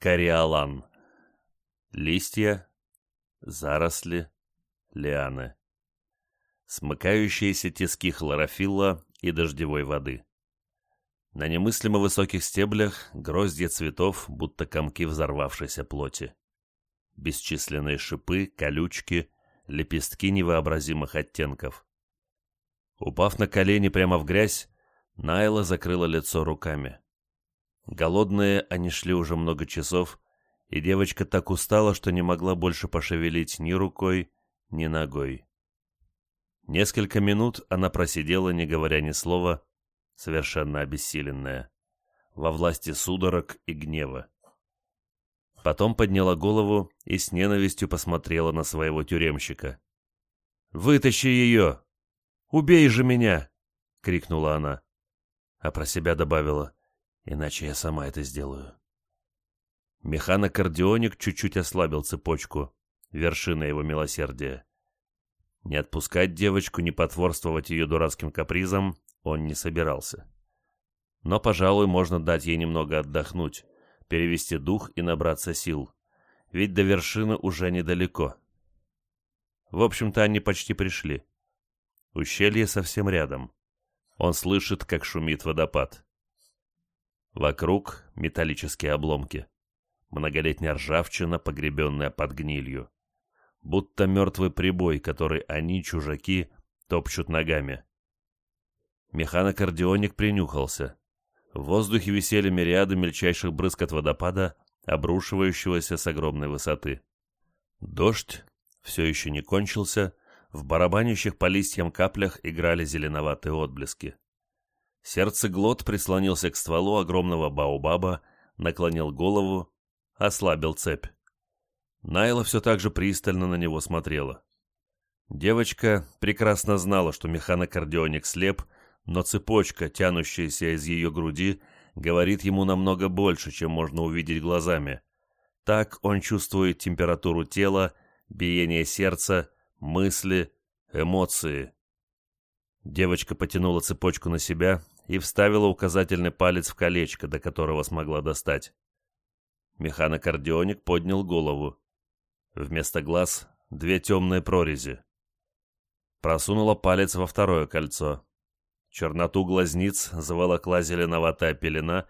Кориолан. Листья, заросли, лианы. Смыкающиеся тиски хлорофилла и дождевой воды. На немыслимо высоких стеблях гроздья цветов, будто комки взорвавшейся плоти. Бесчисленные шипы, колючки, лепестки невообразимых оттенков. Упав на колени прямо в грязь, Найла закрыла лицо руками. Голодные они шли уже много часов, и девочка так устала, что не могла больше пошевелить ни рукой, ни ногой. Несколько минут она просидела, не говоря ни слова, совершенно обессиленная, во власти судорог и гнева. Потом подняла голову и с ненавистью посмотрела на своего тюремщика. «Вытащи ее! Убей же меня!» — крикнула она. А про себя добавила иначе я сама это сделаю. Механокардионик чуть-чуть ослабил цепочку, вершина его милосердия. Не отпускать девочку, не потворствовать ее дурацким капризам он не собирался. Но, пожалуй, можно дать ей немного отдохнуть, перевести дух и набраться сил, ведь до вершины уже недалеко. В общем-то, они почти пришли. Ущелье совсем рядом. Он слышит, как шумит водопад. Вокруг металлические обломки. Многолетняя ржавчина, погребенная под гнилью. Будто мертвый прибой, который они, чужаки, топчут ногами. Механокардионик принюхался. В воздухе висели мириады мельчайших брызг от водопада, обрушивающегося с огромной высоты. Дождь все еще не кончился, в барабанящих по листьям каплях играли зеленоватые отблески. Сердцеглот прислонился к стволу огромного баобаба, наклонил голову, ослабил цепь. Найла все так же пристально на него смотрела. Девочка прекрасно знала, что механокардионик слеп, но цепочка, тянущаяся из ее груди, говорит ему намного больше, чем можно увидеть глазами. Так он чувствует температуру тела, биение сердца, мысли, эмоции. Девочка потянула цепочку на себя и вставила указательный палец в колечко, до которого смогла достать. Механокардионик поднял голову. Вместо глаз две темные прорези. Просунула палец во второе кольцо. Черноту глазниц заволокла зеленоватая пелена,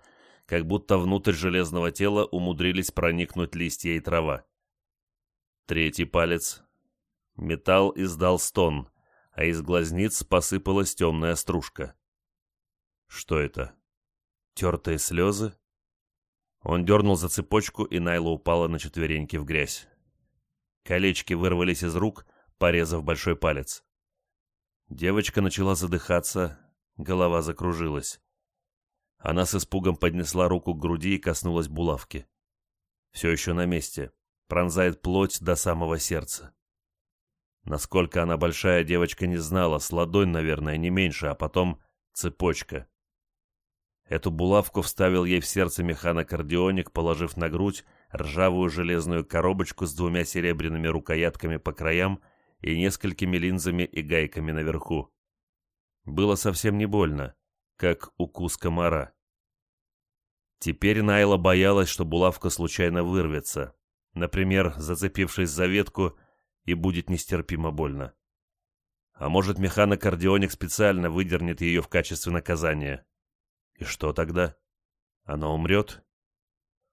как будто внутрь железного тела умудрились проникнуть листья и трава. Третий палец. Металл издал стон, а из глазниц посыпалась темная стружка. Что это? Тертые слезы? Он дернул за цепочку, и Найла упала на четвереньки в грязь. Колечки вырвались из рук, порезав большой палец. Девочка начала задыхаться, голова закружилась. Она с испугом поднесла руку к груди и коснулась булавки. Все еще на месте, пронзает плоть до самого сердца. Насколько она большая, девочка не знала, с ладонь, наверное, не меньше, а потом цепочка. Эту булавку вставил ей в сердце механокардионик, положив на грудь ржавую железную коробочку с двумя серебряными рукоятками по краям и несколькими линзами и гайками наверху. Было совсем не больно, как укус комара. Теперь Найла боялась, что булавка случайно вырвется, например, зацепившись за ветку, и будет нестерпимо больно. А может, механокардионик специально выдернет ее в качестве наказания. И что тогда? Она умрет?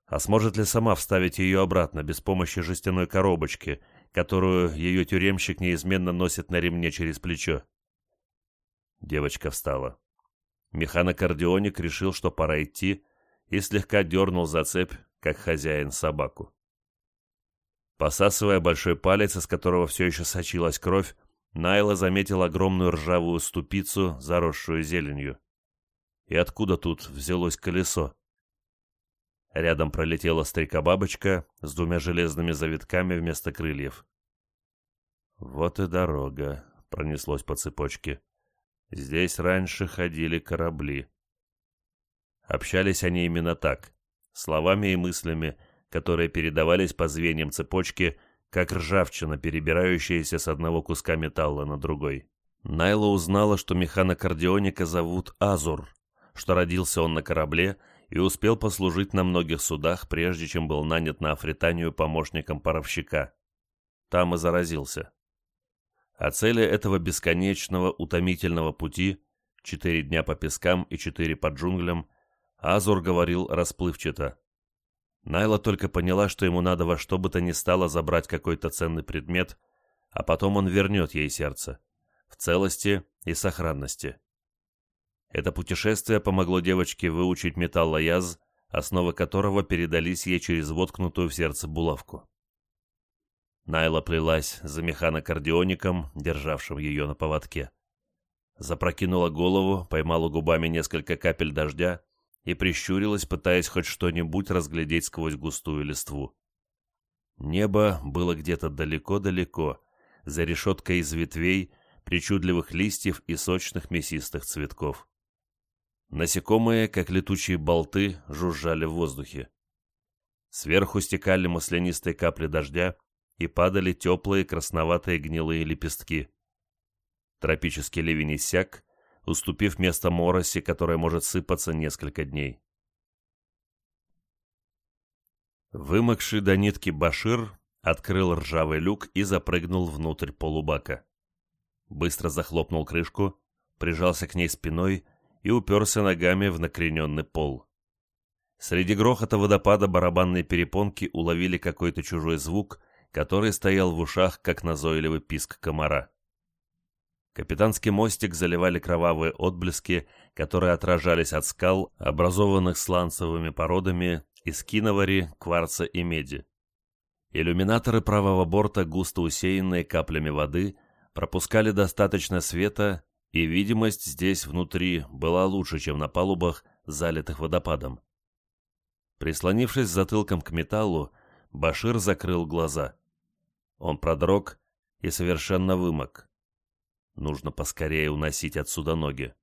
А сможет ли сама вставить ее обратно без помощи жестяной коробочки, которую ее тюремщик неизменно носит на ремне через плечо? Девочка встала. Механокардионик решил, что пора идти, и слегка дернул за цепь, как хозяин собаку. Посасывая большой палец, из которого все еще сочилась кровь, Найла заметил огромную ржавую ступицу, заросшую зеленью. И откуда тут взялось колесо? Рядом пролетела стрекобабочка с двумя железными завитками вместо крыльев. «Вот и дорога», — пронеслось по цепочке. «Здесь раньше ходили корабли». Общались они именно так, словами и мыслями, которые передавались по звеньям цепочки, как ржавчина, перебирающаяся с одного куска металла на другой. Найла узнала, что механокардионика зовут Азур, что родился он на корабле и успел послужить на многих судах, прежде чем был нанят на Афританию помощником паровщика. Там и заразился. О цели этого бесконечного, утомительного пути, четыре дня по пескам и четыре по джунглям, Азур говорил расплывчато. Найла только поняла, что ему надо во что бы то ни стало забрать какой-то ценный предмет, а потом он вернет ей сердце. В целости и сохранности. Это путешествие помогло девочке выучить металлояз, основы которого передались ей через воткнутую в сердце булавку. Найла плелась за механокардиоником, державшим ее на поводке. Запрокинула голову, поймала губами несколько капель дождя и прищурилась, пытаясь хоть что-нибудь разглядеть сквозь густую листву. Небо было где-то далеко-далеко, за решеткой из ветвей, причудливых листьев и сочных мясистых цветков. Насекомые, как летучие болты, жужжали в воздухе. Сверху стекали маслянистые капли дождя и падали теплые красноватые гнилые лепестки. Тропический ливень иссяк, уступив место мороси, которая может сыпаться несколько дней. Вымокший до нитки Башир открыл ржавый люк и запрыгнул внутрь полубака. Быстро захлопнул крышку, прижался к ней спиной и уперся ногами в накрененный пол. Среди грохота водопада барабанные перепонки уловили какой-то чужой звук, который стоял в ушах, как назойливый писк комара. Капитанский мостик заливали кровавые отблески, которые отражались от скал, образованных сланцевыми породами из киновари, кварца и меди. Иллюминаторы правого борта, густо усеянные каплями воды, пропускали достаточно света, и видимость здесь внутри была лучше, чем на палубах, залитых водопадом. Прислонившись затылком к металлу, Башир закрыл глаза. Он продрог и совершенно вымок. Нужно поскорее уносить отсюда ноги.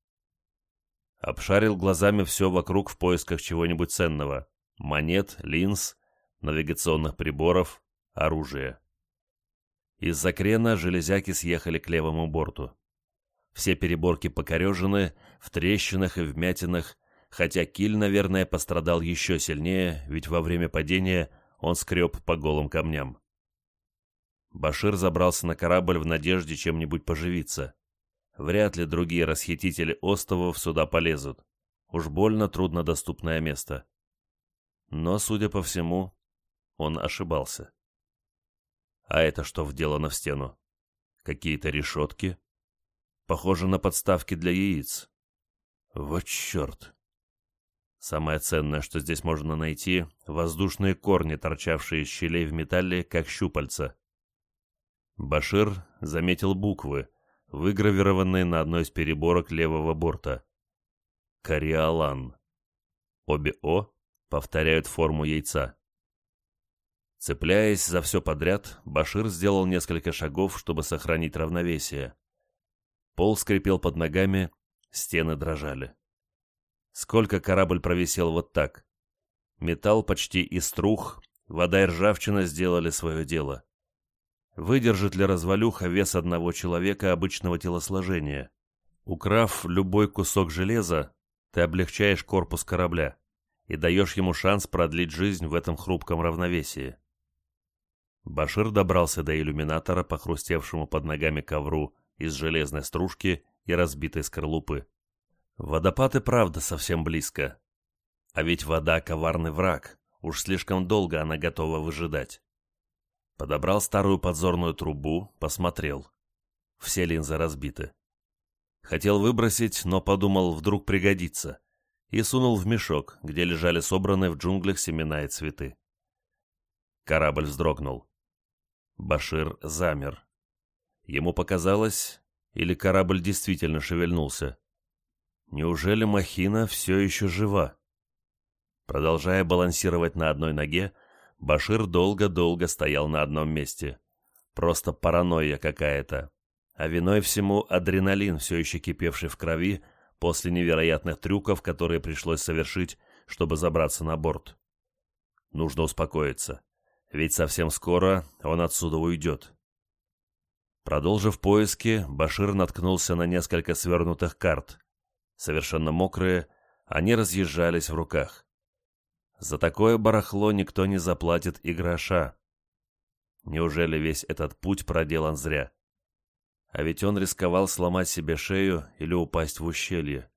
Обшарил глазами все вокруг в поисках чего-нибудь ценного. Монет, линз, навигационных приборов, оружия. Из-за крена железяки съехали к левому борту. Все переборки покорежены, в трещинах и вмятинах, хотя киль, наверное, пострадал еще сильнее, ведь во время падения он скреб по голым камням. Башир забрался на корабль в надежде чем-нибудь поживиться. Вряд ли другие расхитители островов сюда полезут. Уж больно труднодоступное место. Но, судя по всему, он ошибался. А это что вделано в стену? Какие-то решетки? Похоже на подставки для яиц. Вот черт! Самое ценное, что здесь можно найти — воздушные корни, торчавшие из щелей в металле, как щупальца. Башир заметил буквы, выгравированные на одной из переборок левого борта. Кориолан. Обе «О» повторяют форму яйца. Цепляясь за все подряд, Башир сделал несколько шагов, чтобы сохранить равновесие. Пол скрипел под ногами, стены дрожали. Сколько корабль провисел вот так? Металл почти иструх, вода и ржавчина сделали свое дело. Выдержит ли развалюха вес одного человека обычного телосложения? Украв любой кусок железа, ты облегчаешь корпус корабля и даешь ему шанс продлить жизнь в этом хрупком равновесии. Башир добрался до иллюминатора, похрустевшему под ногами ковру из железной стружки и разбитой скорлупы. Водопад и правда совсем близко. А ведь вода — коварный враг, уж слишком долго она готова выжидать. Подобрал старую подзорную трубу, посмотрел. Все линзы разбиты. Хотел выбросить, но подумал, вдруг пригодится. И сунул в мешок, где лежали собранные в джунглях семена и цветы. Корабль вздрогнул. Башир замер. Ему показалось, или корабль действительно шевельнулся. Неужели махина все еще жива? Продолжая балансировать на одной ноге, Башир долго-долго стоял на одном месте. Просто паранойя какая-то. А виной всему адреналин, все еще кипевший в крови, после невероятных трюков, которые пришлось совершить, чтобы забраться на борт. Нужно успокоиться, ведь совсем скоро он отсюда уйдет. Продолжив поиски, Башир наткнулся на несколько свернутых карт. Совершенно мокрые, они разъезжались в руках. За такое барахло никто не заплатит и гроша. Неужели весь этот путь проделан зря? А ведь он рисковал сломать себе шею или упасть в ущелье.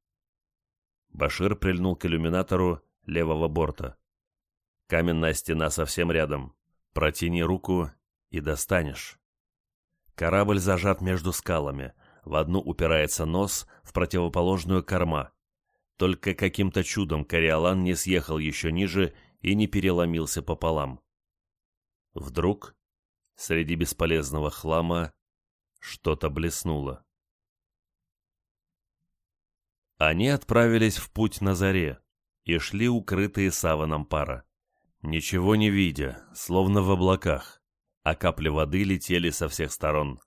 Башир прильнул к иллюминатору левого борта. Каменная стена совсем рядом. Протяни руку и достанешь. Корабль зажат между скалами. В одну упирается нос, в противоположную корма. Только каким-то чудом Кориолан не съехал еще ниже и не переломился пополам. Вдруг, среди бесполезного хлама, что-то блеснуло. Они отправились в путь на заре и шли укрытые саваном пара. Ничего не видя, словно в облаках, а капли воды летели со всех сторон.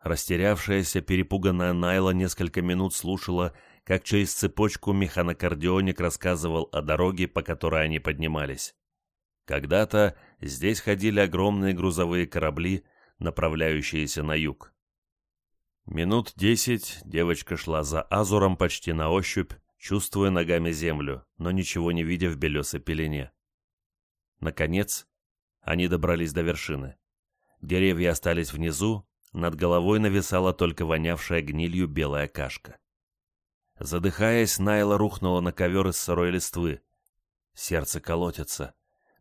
Растерявшаяся, перепуганная Найла несколько минут слушала, как через цепочку механокардионик рассказывал о дороге, по которой они поднимались. Когда-то здесь ходили огромные грузовые корабли, направляющиеся на юг. Минут десять девочка шла за Азуром почти на ощупь, чувствуя ногами землю, но ничего не видя в белесой пелене. Наконец, они добрались до вершины. Деревья остались внизу, над головой нависала только вонявшая гнилью белая кашка. Задыхаясь, Найла рухнула на ковер из сырой листвы. Сердце колотится,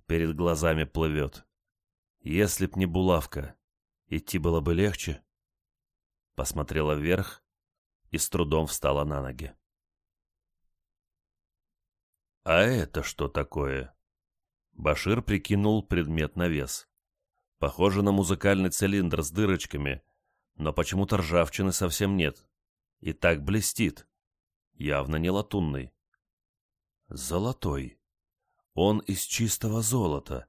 перед глазами плывет. Если б не булавка, идти было бы легче. Посмотрела вверх и с трудом встала на ноги. «А это что такое?» Башир прикинул предмет на вес. Похоже на музыкальный цилиндр с дырочками, но почему-то ржавчины совсем нет. И так блестит явно не латунный. Золотой. Он из чистого золота.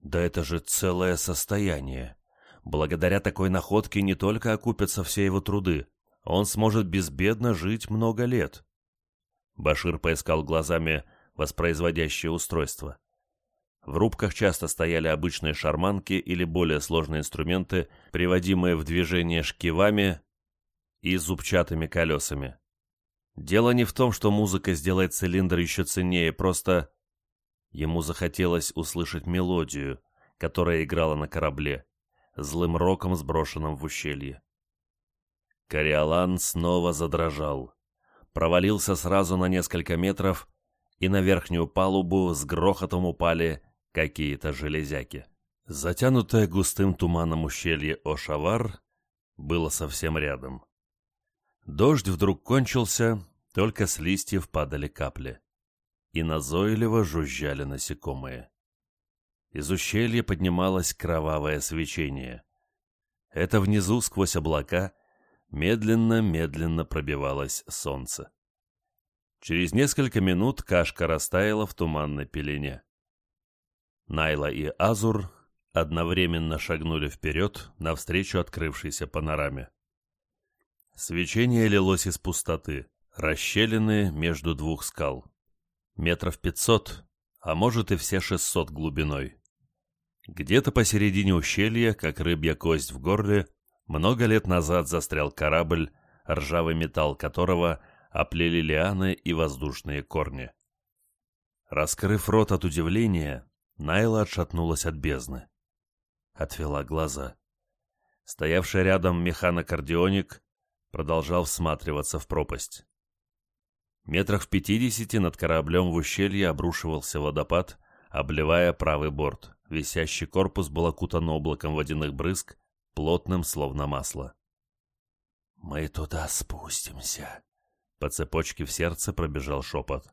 Да это же целое состояние. Благодаря такой находке не только окупятся все его труды, он сможет безбедно жить много лет. Башир поискал глазами воспроизводящее устройство. В рубках часто стояли обычные шарманки или более сложные инструменты, приводимые в движение шкивами и зубчатыми колесами. Дело не в том, что музыка сделает цилиндр еще ценнее, просто ему захотелось услышать мелодию, которая играла на корабле, злым роком, сброшенным в ущелье. Кориолан снова задрожал, провалился сразу на несколько метров, и на верхнюю палубу с грохотом упали какие-то железяки. Затянутое густым туманом ущелье Ошавар было совсем рядом. Дождь вдруг кончился, только с листьев падали капли. И назойливо жужжали насекомые. Из ущелья поднималось кровавое свечение. Это внизу, сквозь облака, медленно-медленно пробивалось солнце. Через несколько минут кашка растаяла в туманной пелене. Найла и Азур одновременно шагнули вперед навстречу открывшейся панораме. Свечение лилось из пустоты, расщелины между двух скал. Метров пятьсот, а может и все шестьсот глубиной. Где-то посередине ущелья, как рыбья кость в горле, много лет назад застрял корабль, ржавый металл которого оплели лианы и воздушные корни. Раскрыв рот от удивления, Найла отшатнулась от бездны. Отвела глаза. Стоявший рядом механокардионик продолжал всматриваться в пропасть. Метрах в пятидесяти над кораблем в ущелье обрушивался водопад, обливая правый борт. Висящий корпус был окутан облаком водяных брызг, плотным, словно масло. «Мы туда спустимся», — по цепочке в сердце пробежал шепот.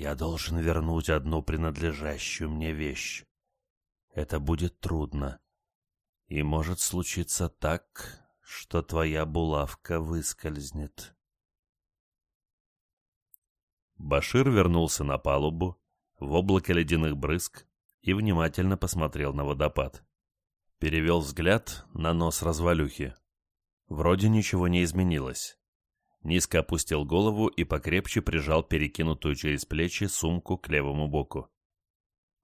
«Я должен вернуть одну принадлежащую мне вещь. Это будет трудно. И может случиться так, что твоя булавка выскользнет. Башир вернулся на палубу, в облаке ледяных брызг, и внимательно посмотрел на водопад. Перевел взгляд на нос развалюхи. Вроде ничего не изменилось. Низко опустил голову и покрепче прижал перекинутую через плечи сумку к левому боку.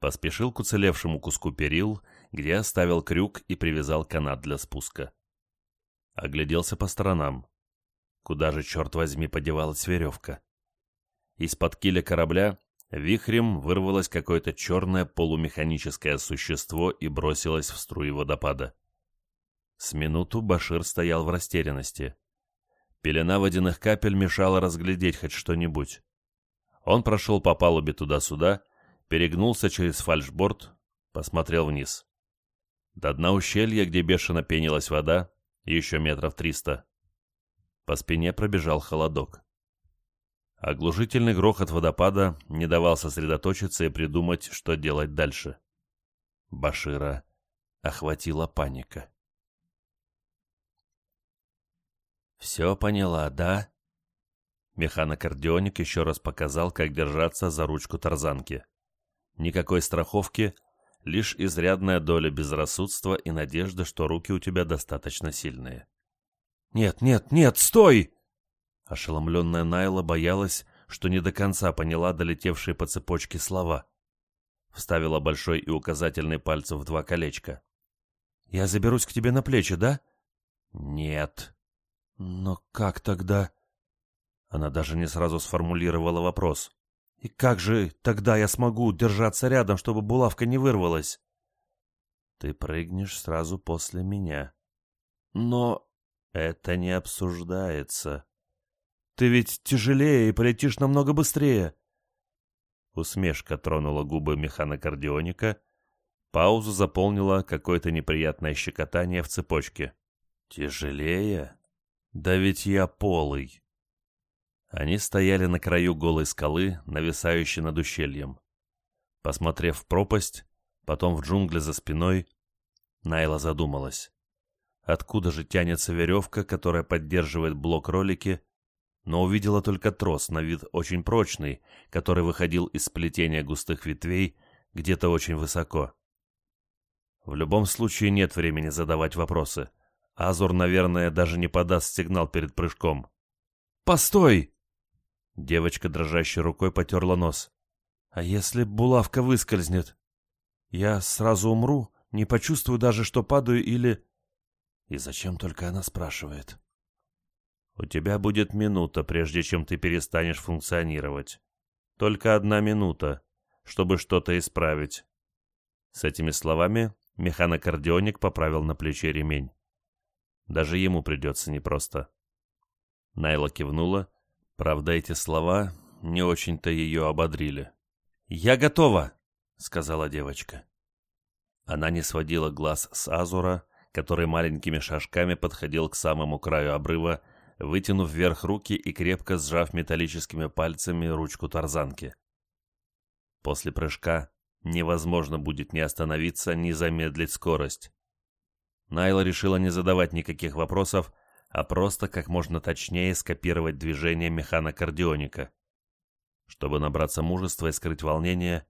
Поспешил к уцелевшему куску перил, где оставил крюк и привязал канат для спуска. Огляделся по сторонам. Куда же, черт возьми, подевалась веревка? Из-под киля корабля Вихрем вырвалось какое-то черное полумеханическое существо и бросилось в струи водопада. С минуту Башир стоял в растерянности. Пелена водяных капель мешала разглядеть хоть что-нибудь. Он прошел по палубе туда-сюда, перегнулся через фальшборд, посмотрел вниз. До дна ущелья, где бешено пенилась вода, еще метров триста. По спине пробежал холодок. Оглушительный грохот водопада не давал сосредоточиться и придумать, что делать дальше. Башира охватила паника. «Все поняла, да?» Механокардионик еще раз показал, как держаться за ручку тарзанки. Никакой страховки, лишь изрядная доля безрассудства и надежда, что руки у тебя достаточно сильные. «Нет, нет, нет, стой!» Ошеломленная Найла боялась, что не до конца поняла долетевшие по цепочке слова. Вставила большой и указательный пальцы в два колечка. «Я заберусь к тебе на плечи, да?» «Нет», «Но как тогда?» Она даже не сразу сформулировала вопрос. «И как же тогда я смогу держаться рядом, чтобы булавка не вырвалась?» «Ты прыгнешь сразу после меня». «Но это не обсуждается. Ты ведь тяжелее и полетишь намного быстрее». Усмешка тронула губы механокардионика. Паузу заполнила какое-то неприятное щекотание в цепочке. «Тяжелее?» Да ведь я полый. Они стояли на краю голой скалы, нависающей над ущельем. Посмотрев в пропасть, потом в джунгли за спиной, Найла задумалась. Откуда же тянется веревка, которая поддерживает блок ролики, но увидела только трос, на вид очень прочный, который выходил из сплетения густых ветвей где-то очень высоко. В любом случае нет времени задавать вопросы. Азур, наверное, даже не подаст сигнал перед прыжком. «Постой!» Девочка дрожащей рукой потерла нос. «А если булавка выскользнет? Я сразу умру, не почувствую даже, что падаю или...» И зачем только она спрашивает? «У тебя будет минута, прежде чем ты перестанешь функционировать. Только одна минута, чтобы что-то исправить». С этими словами механокардионик поправил на плече ремень. Даже ему придется непросто. Найла кивнула. Правда, эти слова не очень-то ее ободрили. «Я готова!» — сказала девочка. Она не сводила глаз с Азура, который маленькими шажками подходил к самому краю обрыва, вытянув вверх руки и крепко сжав металлическими пальцами ручку тарзанки. После прыжка невозможно будет ни остановиться, ни замедлить скорость. Найла решила не задавать никаких вопросов, а просто как можно точнее скопировать движение механокардионика. Чтобы набраться мужества и скрыть волнение,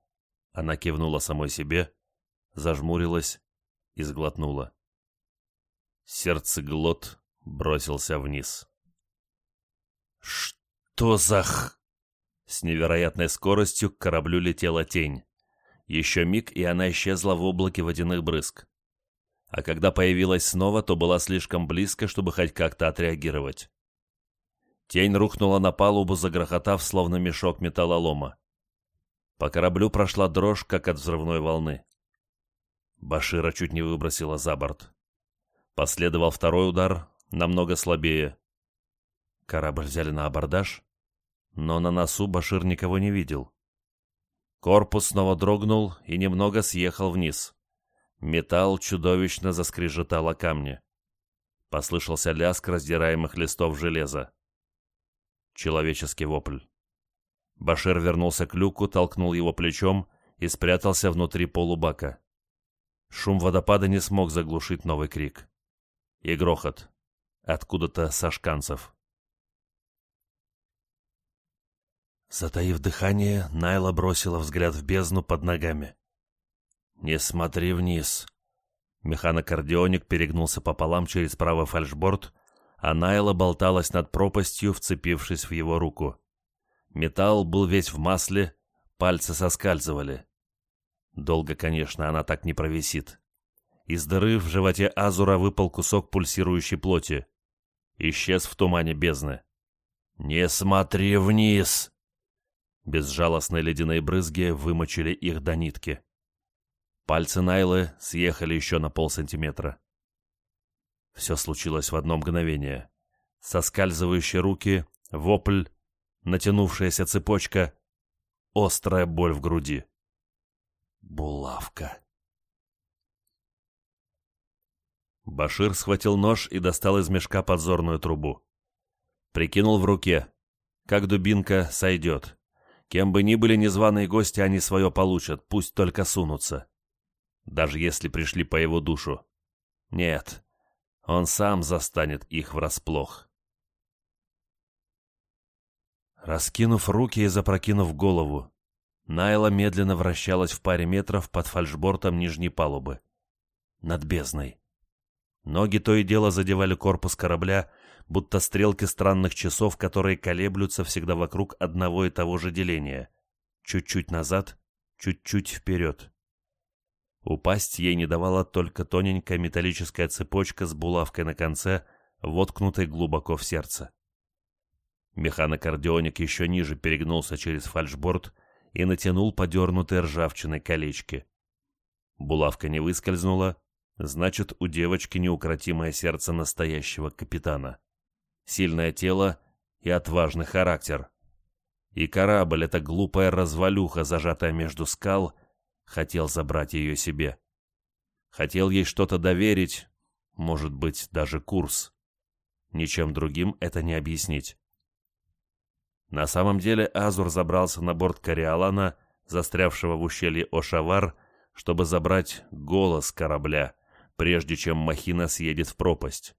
она кивнула самой себе, зажмурилась и сглотнула. Сердцеглот бросился вниз. «Что за х...» С невероятной скоростью к кораблю летела тень. Еще миг, и она исчезла в облаке водяных брызг а когда появилась снова, то была слишком близко, чтобы хоть как-то отреагировать. Тень рухнула на палубу, загрохотав, словно мешок металлолома. По кораблю прошла дрожь, как от взрывной волны. Башира чуть не выбросила за борт. Последовал второй удар, намного слабее. Корабль взяли на абордаж, но на носу Башир никого не видел. Корпус снова дрогнул и немного съехал вниз. Металл чудовищно заскрежетал о камни. Послышался лязг раздираемых листов железа. Человеческий вопль. Башир вернулся к люку, толкнул его плечом и спрятался внутри полубака. Шум водопада не смог заглушить новый крик. И грохот. Откуда-то со шканцев. Затаив дыхание, Найла бросила взгляд в бездну под ногами. «Не смотри вниз». Механокардионик перегнулся пополам через правый фальшборд, а Найла болталась над пропастью, вцепившись в его руку. Металл был весь в масле, пальцы соскальзывали. Долго, конечно, она так не провисит. Из дыры в животе Азура выпал кусок пульсирующей плоти. Исчез в тумане бездны. «Не смотри вниз!» Безжалостные ледяные брызги вымочили их до нитки. Пальцы Найлы съехали еще на полсантиметра. Все случилось в одно мгновение. Соскальзывающие руки, вопль, натянувшаяся цепочка, острая боль в груди. Булавка. Башир схватил нож и достал из мешка подзорную трубу. Прикинул в руке. Как дубинка сойдет. Кем бы ни были незваные гости, они свое получат, пусть только сунутся. Даже если пришли по его душу. Нет, он сам застанет их врасплох. Раскинув руки и запрокинув голову, Найла медленно вращалась в паре метров под фальшбортом нижней палубы. Над бездной. Ноги то и дело задевали корпус корабля, будто стрелки странных часов, которые колеблются всегда вокруг одного и того же деления. Чуть-чуть назад, чуть-чуть вперед. Упасть ей не давала только тоненькая металлическая цепочка с булавкой на конце, воткнутой глубоко в сердце. Механокардионик еще ниже перегнулся через фальшборд и натянул подернутые ржавчиной колечки. Булавка не выскользнула, значит, у девочки неукротимое сердце настоящего капитана. Сильное тело и отважный характер. И корабль, эта глупая развалюха, зажатая между скал, хотел забрать ее себе. Хотел ей что-то доверить, может быть, даже курс. Ничем другим это не объяснить. На самом деле Азур забрался на борт Кориолана, застрявшего в ущелье Ошавар, чтобы забрать голос корабля, прежде чем махина съедет в пропасть.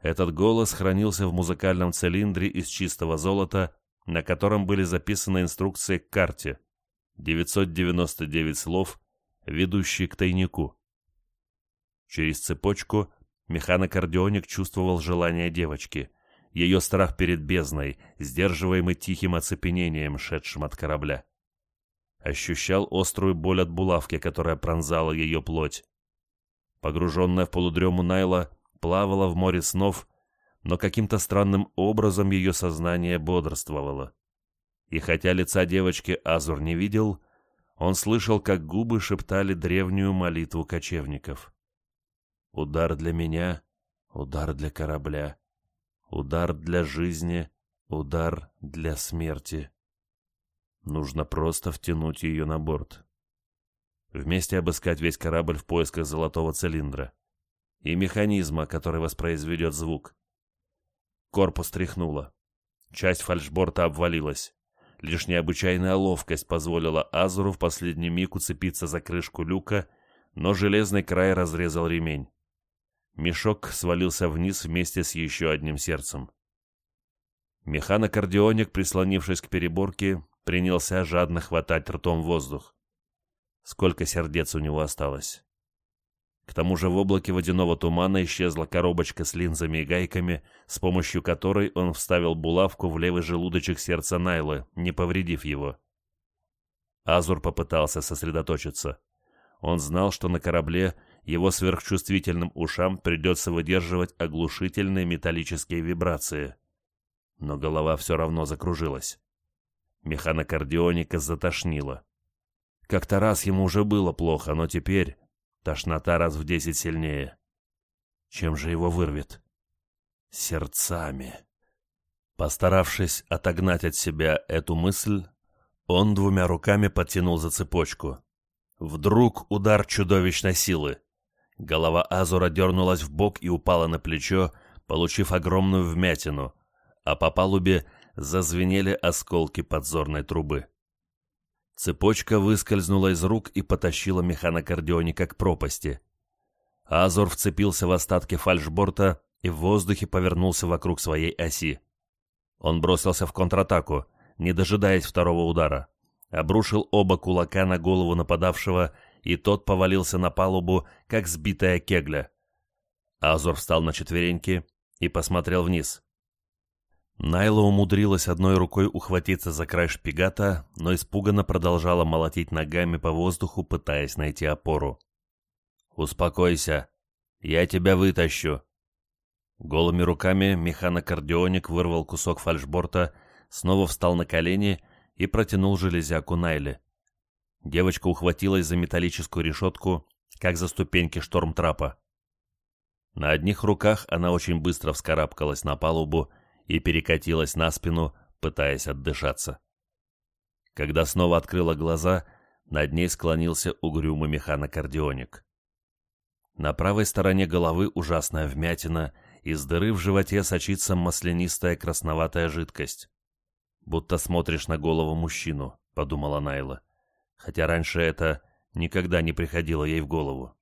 Этот голос хранился в музыкальном цилиндре из чистого золота, на котором были записаны инструкции к карте. 999 слов, ведущие к тайнику. Через цепочку механокардионик чувствовал желание девочки ее страх перед бездной, сдерживаемый тихим оцепенением, шедшим от корабля. Ощущал острую боль от булавки, которая пронзала ее плоть. Погруженная в полудрему Найла плавала в море снов, но каким-то странным образом ее сознание бодрствовало. И хотя лица девочки Азур не видел, он слышал, как губы шептали древнюю молитву кочевников. «Удар для меня, удар для корабля, Удар для жизни, удар для смерти. Нужно просто втянуть ее на борт. Вместе обыскать весь корабль в поисках золотого цилиндра. И механизма, который воспроизведет звук. Корпус тряхнуло. Часть фальшборта обвалилась. Лишь необычайная ловкость позволила Азуру в последний миг уцепиться за крышку люка, но железный край разрезал ремень. Мешок свалился вниз вместе с еще одним сердцем. Механокардионик, прислонившись к переборке, принялся жадно хватать ртом воздух. Сколько сердец у него осталось? К тому же в облаке водяного тумана исчезла коробочка с линзами и гайками, с помощью которой он вставил булавку в левый желудочек сердца Найлы, не повредив его. Азур попытался сосредоточиться. Он знал, что на корабле его сверхчувствительным ушам придется выдерживать оглушительные металлические вибрации. Но голова все равно закружилась. Механокардионика затошнило. Как-то раз ему уже было плохо, но теперь тошнота раз в десять сильнее. Чем же его вырвет? Сердцами. Постаравшись отогнать от себя эту мысль, он двумя руками подтянул за цепочку. Вдруг удар чудовищной силы. Голова Азура дернулась в бок и упала на плечо, получив огромную вмятину, а по палубе зазвенели осколки подзорной трубы. Цепочка выскользнула из рук и потащила механокардионика к пропасти. Азур вцепился в остатки фальшборта и в воздухе повернулся вокруг своей оси. Он бросился в контратаку, не дожидаясь второго удара. Обрушил оба кулака на голову нападавшего и тот повалился на палубу, как сбитая кегля. Азур встал на четвереньки и посмотрел вниз. Найла умудрилась одной рукой ухватиться за край шпигата, но испуганно продолжала молотить ногами по воздуху, пытаясь найти опору. «Успокойся. Я тебя вытащу». Голыми руками механокардионик вырвал кусок фальшборта, снова встал на колени и протянул железяку Найле. Девочка ухватилась за металлическую решетку, как за ступеньки штормтрапа. На одних руках она очень быстро вскарабкалась на палубу и перекатилась на спину, пытаясь отдышаться. Когда снова открыла глаза, над ней склонился угрюмый механокардионик. На правой стороне головы ужасная вмятина, из дыры в животе сочится маслянистая красноватая жидкость. «Будто смотришь на голову мужчину», — подумала Найла. Хотя раньше это никогда не приходило ей в голову.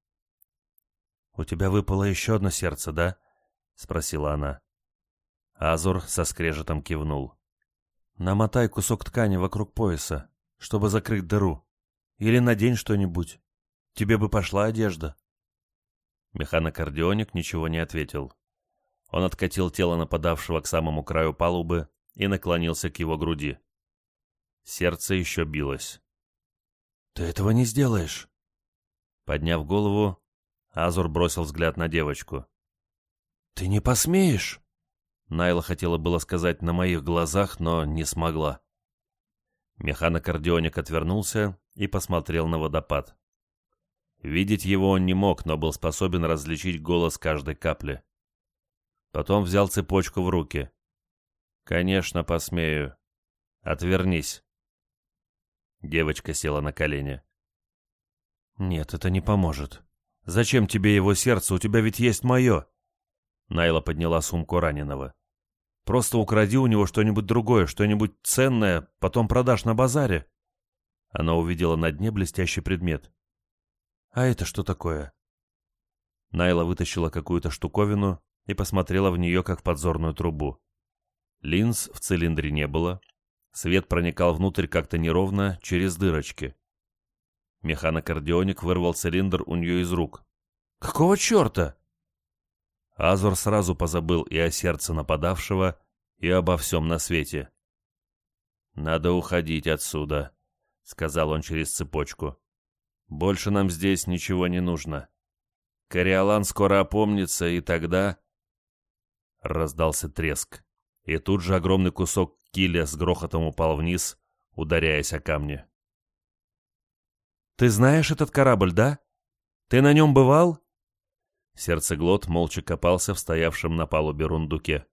«У тебя выпало еще одно сердце, да?» — спросила она. Азур со скрежетом кивнул. Намотай кусок ткани вокруг пояса, чтобы закрыть дыру. Или надень что-нибудь. Тебе бы пошла одежда. Механокардионик ничего не ответил. Он откатил тело нападавшего к самому краю палубы и наклонился к его груди. Сердце еще билось. «Ты этого не сделаешь!» Подняв голову, Азур бросил взгляд на девочку. «Ты не посмеешь!» Найла хотела было сказать «на моих глазах», но не смогла. Механокардионик отвернулся и посмотрел на водопад. Видеть его он не мог, но был способен различить голос каждой капли. Потом взял цепочку в руки. «Конечно, посмею. Отвернись». Девочка села на колени. «Нет, это не поможет. Зачем тебе его сердце? У тебя ведь есть мое». Найла подняла сумку раненого. «Просто укради у него что-нибудь другое, что-нибудь ценное, потом продашь на базаре». Она увидела на дне блестящий предмет. «А это что такое?» Найла вытащила какую-то штуковину и посмотрела в нее, как в подзорную трубу. Линз в цилиндре не было. Свет проникал внутрь как-то неровно, через дырочки. Механокардионик вырвал цилиндр у нее из рук. «Какого черта?» Азор сразу позабыл и о сердце нападавшего, и обо всем на свете. «Надо уходить отсюда», — сказал он через цепочку. «Больше нам здесь ничего не нужно. Кориолан скоро опомнится, и тогда...» Раздался треск, и тут же огромный кусок киля с грохотом упал вниз, ударяясь о камни. «Ты знаешь этот корабль, да? Ты на нем бывал?» Сердцеглот молча копался в стоявшем на палубе рундуке.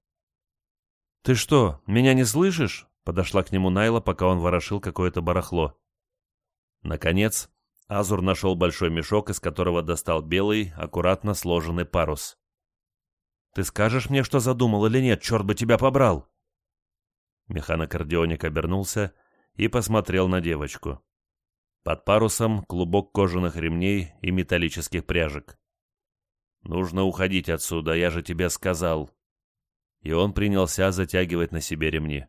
«Ты что, меня не слышишь?» — подошла к нему Найла, пока он ворошил какое-то барахло. Наконец, Азур нашел большой мешок, из которого достал белый, аккуратно сложенный парус. «Ты скажешь мне, что задумал или нет? Черт бы тебя побрал!» Механокардионик обернулся и посмотрел на девочку. Под парусом клубок кожаных ремней и металлических пряжек. «Нужно уходить отсюда, я же тебе сказал». И он принялся затягивать на себе ремни.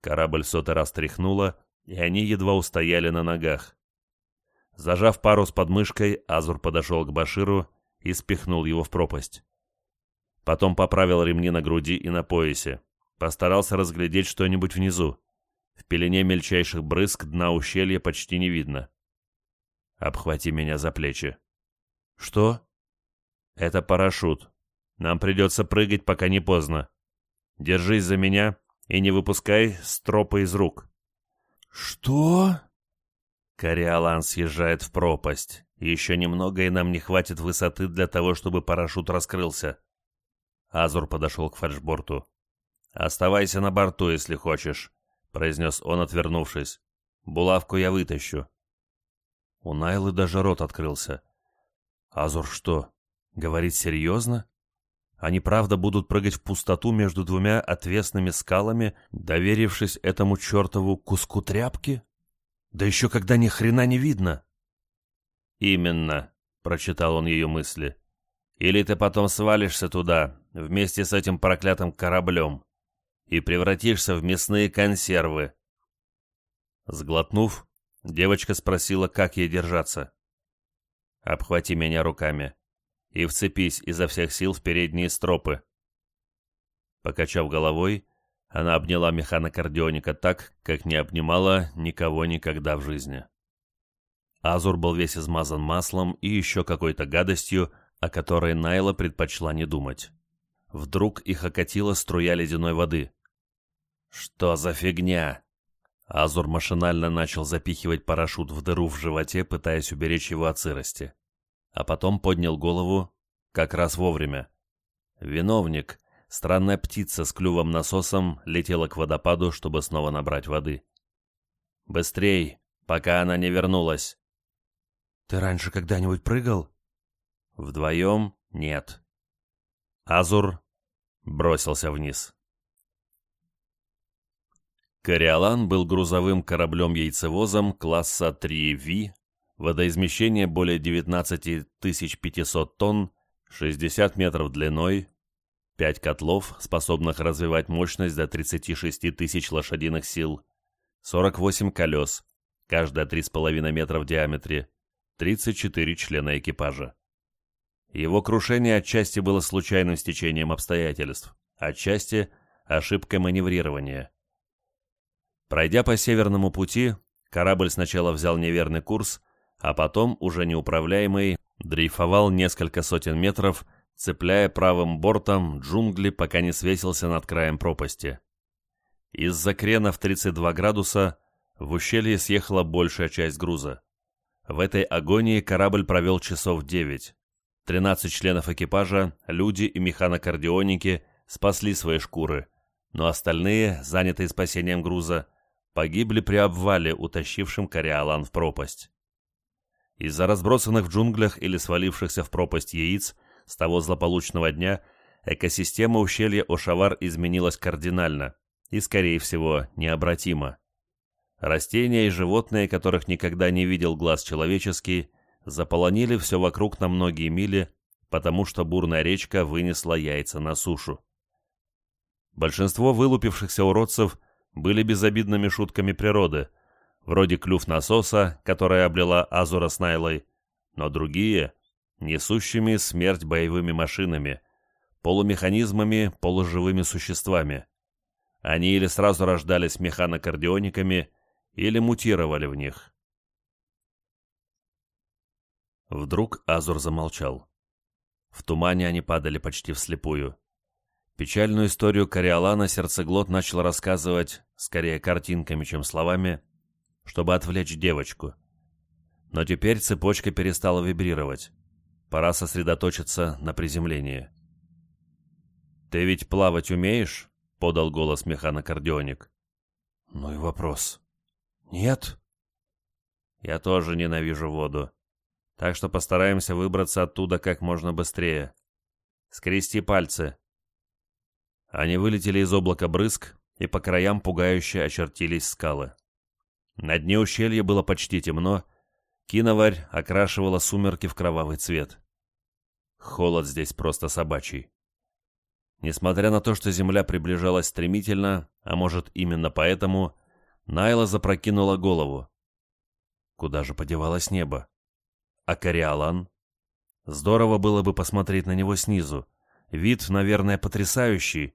Корабль сотый раз тряхнуло, и они едва устояли на ногах. Зажав парус под мышкой, Азур подошел к Баширу и спихнул его в пропасть. Потом поправил ремни на груди и на поясе. Постарался разглядеть что-нибудь внизу. В пелене мельчайших брызг дна ущелья почти не видно. «Обхвати меня за плечи». «Что?» «Это парашют. Нам придется прыгать, пока не поздно. Держись за меня и не выпускай стропы из рук». «Что?» Кориолан съезжает в пропасть. Еще немного, и нам не хватит высоты для того, чтобы парашют раскрылся. Азур подошел к фальшборту. «Оставайся на борту, если хочешь», — произнес он, отвернувшись. «Булавку я вытащу». У Найлы даже рот открылся. «Азур что, Говорит серьезно? Они правда будут прыгать в пустоту между двумя отвесными скалами, доверившись этому чертову куску тряпки? Да еще когда ни хрена не видно. Именно, прочитал он ее мысли. Или ты потом свалишься туда, вместе с этим проклятым кораблем, и превратишься в мясные консервы. Сглотнув, девочка спросила, как ей держаться. «Обхвати меня руками и вцепись изо всех сил в передние стропы. Покачав головой, она обняла механокардионика так, как не обнимала никого никогда в жизни. Азур был весь измазан маслом и еще какой-то гадостью, о которой Найла предпочла не думать. Вдруг их окатила струя ледяной воды. «Что за фигня?» Азур машинально начал запихивать парашют в дыру в животе, пытаясь уберечь его от сырости. А потом поднял голову как раз вовремя. Виновник, странная птица с клювом-насосом, летела к водопаду, чтобы снова набрать воды. «Быстрей, пока она не вернулась!» «Ты раньше когда-нибудь прыгал?» «Вдвоем? Нет». Азур бросился вниз. Кориолан был грузовым кораблем-яйцевозом класса 3V, водоизмещение более 19 500 тонн, 60 метров длиной, 5 котлов, способных развивать мощность до 36 тысяч лошадиных сил, 48 колес, каждая 3,5 метра в диаметре, 34 члена экипажа. Его крушение отчасти было случайным стечением обстоятельств, отчасти – ошибкой маневрирования. Пройдя по северному пути, корабль сначала взял неверный курс, а потом, уже неуправляемый, дрейфовал несколько сотен метров, цепляя правым бортом джунгли, пока не свесился над краем пропасти. Из-за крена в 32 градуса в ущелье съехала большая часть груза. В этой агонии корабль провел часов 9. 13 членов экипажа, люди и механокардионики спасли свои шкуры, но остальные, занятые спасением груза, погибли при обвале, утащившем Кориолан в пропасть. Из-за разбросанных в джунглях или свалившихся в пропасть яиц с того злополучного дня экосистема ущелья Ошавар изменилась кардинально и, скорее всего, необратимо. Растения и животные, которых никогда не видел глаз человеческий, заполонили все вокруг на многие мили, потому что бурная речка вынесла яйца на сушу. Большинство вылупившихся уродцев были безобидными шутками природы, вроде клюв насоса, которая облила Азура с Найлой, но другие — несущими смерть боевыми машинами, полумеханизмами, полуживыми существами. Они или сразу рождались механокардиониками, или мутировали в них. Вдруг Азур замолчал. В тумане они падали почти вслепую. Печальную историю Кориолана сердцеглот начал рассказывать, скорее картинками, чем словами, чтобы отвлечь девочку. Но теперь цепочка перестала вибрировать. Пора сосредоточиться на приземлении. «Ты ведь плавать умеешь?» — подал голос механокардионик. «Ну и вопрос. Нет?» «Я тоже ненавижу воду. Так что постараемся выбраться оттуда как можно быстрее. Скрести пальцы». Они вылетели из облака брызг, и по краям пугающе очертились скалы. На дне ущелья было почти темно, киноварь окрашивала сумерки в кровавый цвет. Холод здесь просто собачий. Несмотря на то, что земля приближалась стремительно, а может именно поэтому, Найла запрокинула голову. Куда же подевалось небо? А Кориолан? Здорово было бы посмотреть на него снизу. Вид, наверное, потрясающий.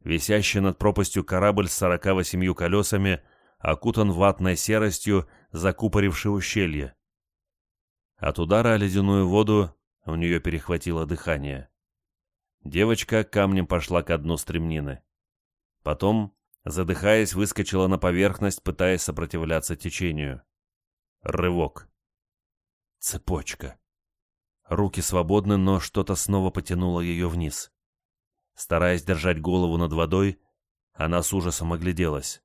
Висящий над пропастью корабль с сорока восемью колесами окутан ватной серостью, закупоривший ущелье. От удара о ледяную воду у нее перехватило дыхание. Девочка камнем пошла ко дну стремнины. Потом, задыхаясь, выскочила на поверхность, пытаясь сопротивляться течению. Рывок. Цепочка. Руки свободны, но что-то снова потянуло ее вниз. Стараясь держать голову над водой, она с ужасом огляделась.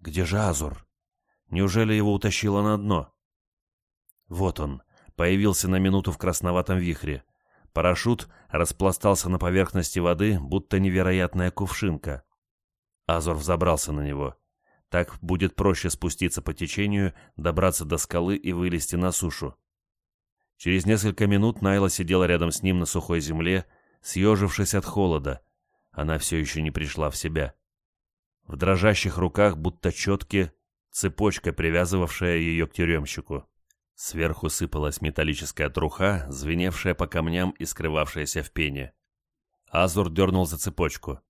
Где же Азур? Неужели его утащило на дно? Вот он, появился на минуту в красноватом вихре. Парашют распластался на поверхности воды, будто невероятная кувшинка. Азур взобрался на него. Так будет проще спуститься по течению, добраться до скалы и вылезти на сушу. Через несколько минут Найла сидела рядом с ним на сухой земле, съежившись от холода. Она все еще не пришла в себя. В дрожащих руках, будто четки, цепочка, привязывавшая ее к тюремщику. Сверху сыпалась металлическая труха, звеневшая по камням и скрывавшаяся в пене. Азур дернул за цепочку.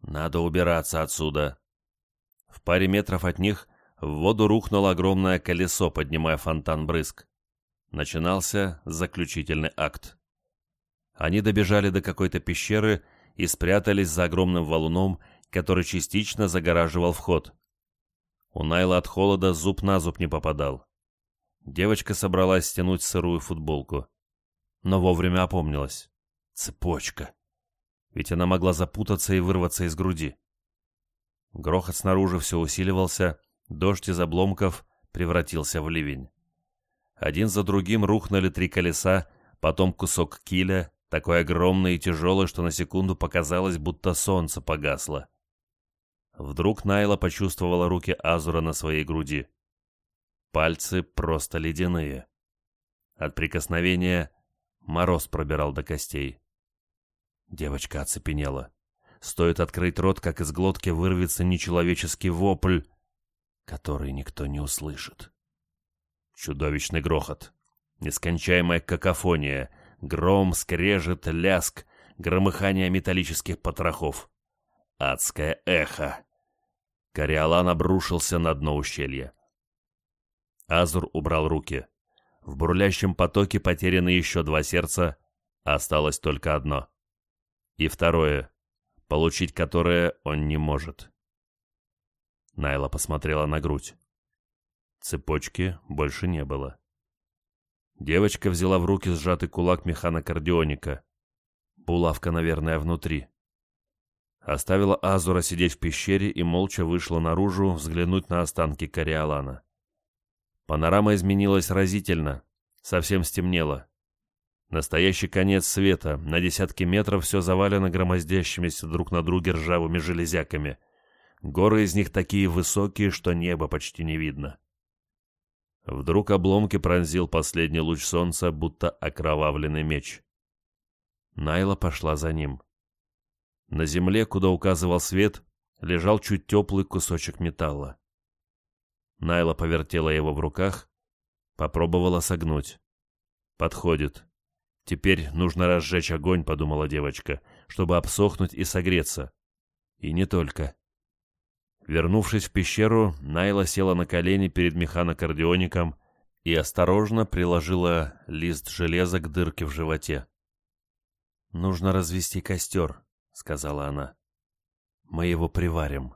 «Надо убираться отсюда». В паре метров от них в воду рухнуло огромное колесо, поднимая фонтан брызг. Начинался заключительный акт. Они добежали до какой-то пещеры и спрятались за огромным валуном, который частично загораживал вход. У Найла от холода зуб на зуб не попадал. Девочка собралась стянуть сырую футболку, но вовремя опомнилась. Цепочка. Ведь она могла запутаться и вырваться из груди. Грохот снаружи все усиливался, дождь из обломков превратился в ливень. Один за другим рухнули три колеса, потом кусок киля, такой огромный и тяжелый, что на секунду показалось, будто солнце погасло. Вдруг Найла почувствовала руки Азура на своей груди. Пальцы просто ледяные. От прикосновения мороз пробирал до костей. Девочка оцепенела. Стоит открыть рот, как из глотки вырвется нечеловеческий вопль, который никто не услышит. Чудовищный грохот. Нескончаемая какофония. Гром, скрежет, ляск, громыхание металлических потрохов. Адское эхо. Кориолан обрушился на дно ущелья. Азур убрал руки. В бурлящем потоке потеряны еще два сердца, осталось только одно. И второе, получить которое он не может. Найла посмотрела на грудь. Цепочки больше не было. Девочка взяла в руки сжатый кулак механокардионика. Булавка, наверное, внутри. Оставила Азура сидеть в пещере и молча вышла наружу взглянуть на останки Кориолана. Панорама изменилась разительно, совсем стемнело. Настоящий конец света, на десятки метров все завалено громоздящимися друг на друге ржавыми железяками. Горы из них такие высокие, что небо почти не видно. Вдруг обломки пронзил последний луч солнца, будто окровавленный меч. Найла пошла за ним. На земле, куда указывал свет, лежал чуть теплый кусочек металла. Найла повертела его в руках, попробовала согнуть. «Подходит. Теперь нужно разжечь огонь», — подумала девочка, чтобы обсохнуть и согреться. И не только. Вернувшись в пещеру, Найла села на колени перед механокардиоником и осторожно приложила лист железа к дырке в животе. «Нужно развести костер», — сказала она. «Мы его приварим».